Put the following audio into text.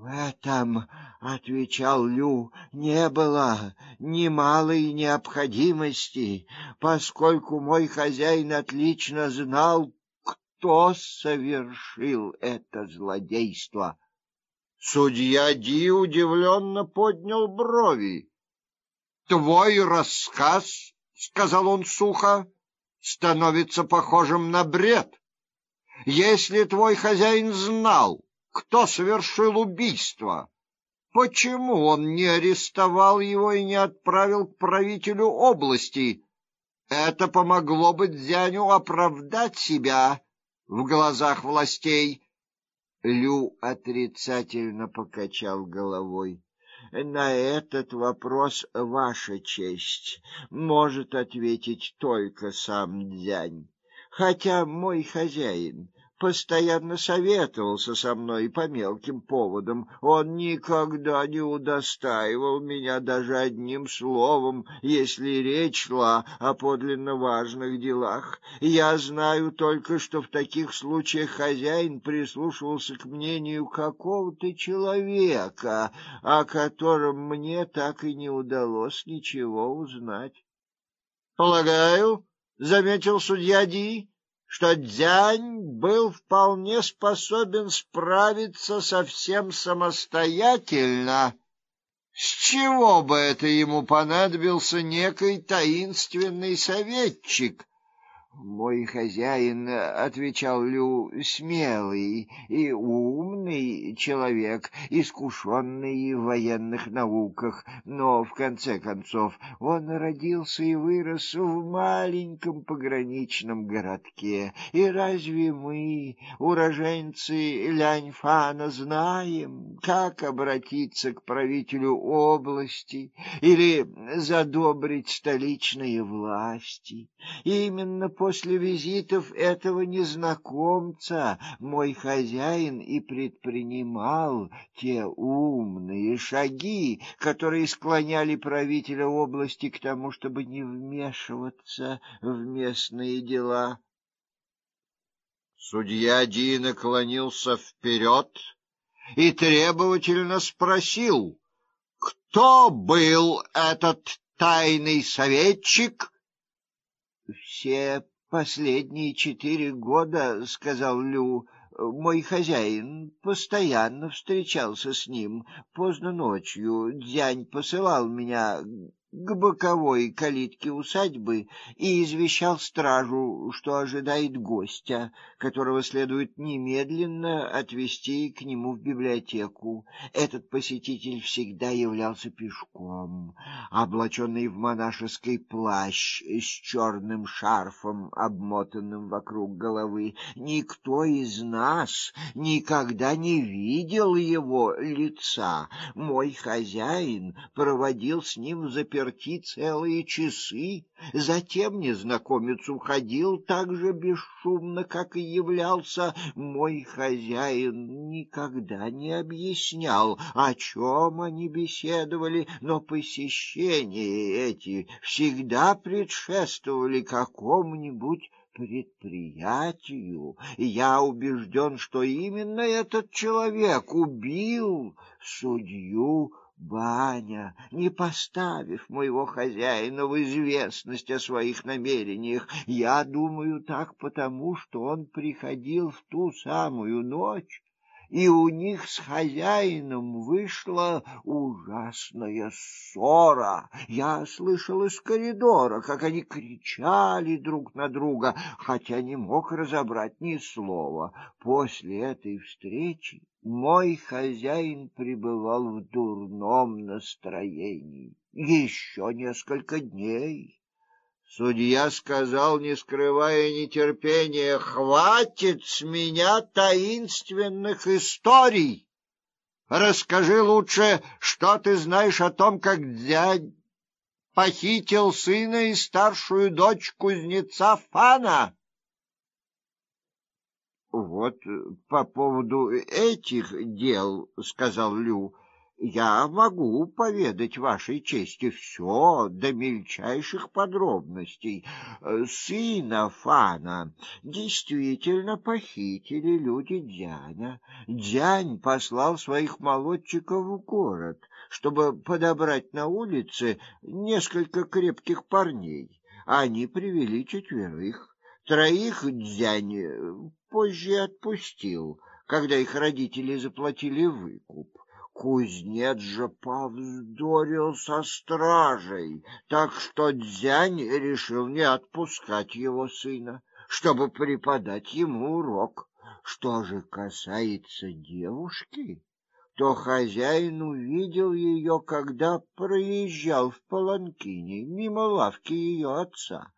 В этом, отвечал Лю, не было ни малой необходимости, поскольку мой хозяин отлично знал, кто совершил это злодейство. Судья Ди удивленно поднял брови. Твой рассказ, сказал он сухо, становится похожим на бред. Если твой хозяин знал, кто совершил убийство, почему он не арестовал его и не отправил к правителю области? Это помогло бы Дзяню оправдать себя в глазах властей. Лю отрицательно покачал головой. На этот вопрос ваша честь может ответить только сам Дзянь. Хотя мой хозяин постоянно советовался со мной по мелким поводам. Он никогда не удостаивал меня даже одним словом, если речь шла о подлинно важных делах. Я знаю только, что в таких случаях хозяин прислушивался к мнению какого-то человека, о котором мне так и не удалось ничего узнать. Полагаю, заметил судья Ди, что Дзянь был вполне способен справиться совсем самостоятельно. С чего бы это ему понадобился некий таинственный советчик? Мой хозяин, отвечал Лю, смелый и умный человек, искушенный в военных науках, но в конце концов он родился и вырос в маленьком пограничном городке. И разве мы, уроженцы Ляньфана, знаем, как обратиться к правителю области или задобрить столичные власти? Именно после визитов этого незнакомца мой хозяин и предпринимал те умные шаги, которые склоняли правителя области к тому, чтобы не вмешиваться в местные дела. Судья Ди наклонился вперед и требовательно спросил: "Кто был этот тайный советчик?" Все Последние четыре года, сказал Лю, мой хозяин постоянно встречался с ним. Поздно ночью Дзянь посылал меня к боковой калитке усадьбы и извещал стражу, что ожидает гостя, которого следует немедленно отвезти к нему в библиотеку. Этот посетитель всегда являлся пешком, облаченный в монашеский плащ с черным шарфом, обмотанным вокруг головы. Никто из нас никогда не видел его лица. Мой хозяин проводил с ним в заперти целые часы. Затем незнакомец уходил так же бесшумно, как и являлся. Мой хозяин никогда не объяснял, о чем они беседовали, но посещения эти всегда предшествовали какому-нибудь предприятию, я убежден, что именно этот человек убил судью Баня, не поставив моего хозяина в известность о своих намерениях, я думаю так потому, что он приходил в ту самую ночь, и у них с хозяином вышла ужасная ссора. Я слышал из коридора, как они кричали друг на друга, хотя не мог разобрать ни слова. После этой встречи мой хозяин пребывал в дурном настроении еще несколько дней. Судья сказал, не скрывая нетерпения: "Хватит с меня таинственных историй. Расскажи лучше, что ты знаешь о том, как дядь похитил сына и старшую дочь кузнеца Фана". Вот по поводу этих дел, сказал Лю. Я могу поведать вашей чести все до мельчайших подробностей. Сына Фана действительно похитили люди Дяня. Дянь послал своих молодчиков в город, чтобы подобрать на улице несколько крепких парней. Они привели четверых. Троих Дзянь позже отпустил, когда их родители заплатили выкуп. Кузнец же повздорил со стражей, так что Дзянь решил не отпускать его сына, чтобы преподать ему урок. Что же касается девушки, то хозяин увидел ее, когда проезжал в паланкине мимо лавки ее отца.